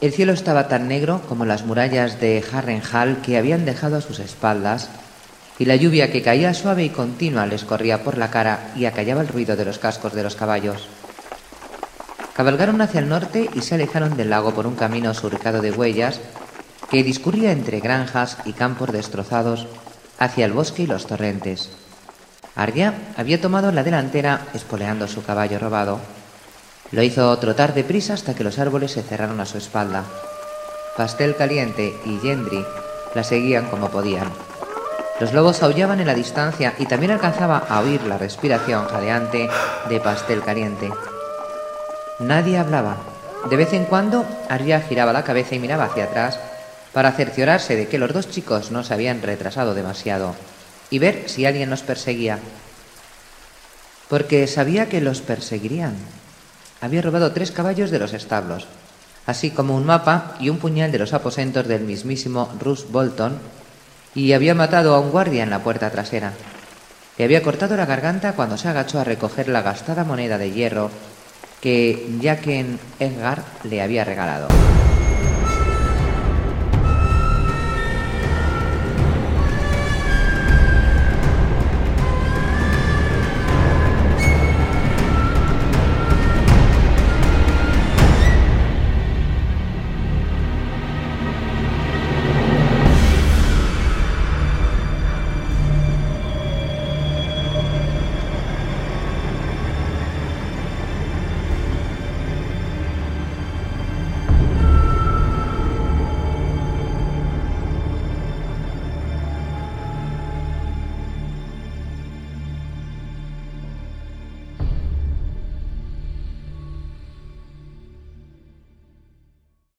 El cielo estaba tan negro como las murallas de Harrenhal que habían dejado a sus espaldas, y la lluvia que caía suave y continua les corría por la cara y acallaba el ruido de los cascos de los caballos. Cabalgaron hacia el norte y se alejaron del lago por un camino surcado de huellas que discurría entre granjas y campos destrozados hacia el bosque y los torrentes. Argia había tomado la delantera espoleando su caballo robado. Lo hizo trotar deprisa hasta que los árboles se cerraron a su espalda. Pastel Caliente y Gendry la seguían como podían. Los lobos aullaban en la distancia y también alcanzaba a oír la respiración jadeante de Pastel Caliente. Nadie hablaba. De vez en cuando, Arya giraba la cabeza y miraba hacia atrás para cerciorarse de que los dos chicos no se habían retrasado demasiado y ver si alguien los perseguía. Porque sabía que los perseguirían. Había robado tres caballos de los establos, así como un mapa y un puñal de los aposentos del mismísimo Russ Bolton, y había matado a un guardia en la puerta trasera. Le había cortado la garganta cuando se agachó a recoger la gastada moneda de hierro que Jaqen Edgar le había regalado.